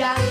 ya.